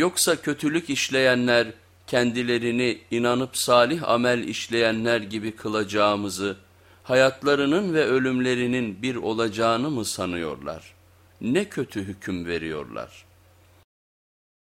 Yoksa kötülük işleyenler kendilerini inanıp salih amel işleyenler gibi kılacağımızı, hayatlarının ve ölümlerinin bir olacağını mı sanıyorlar? Ne kötü hüküm veriyorlar.''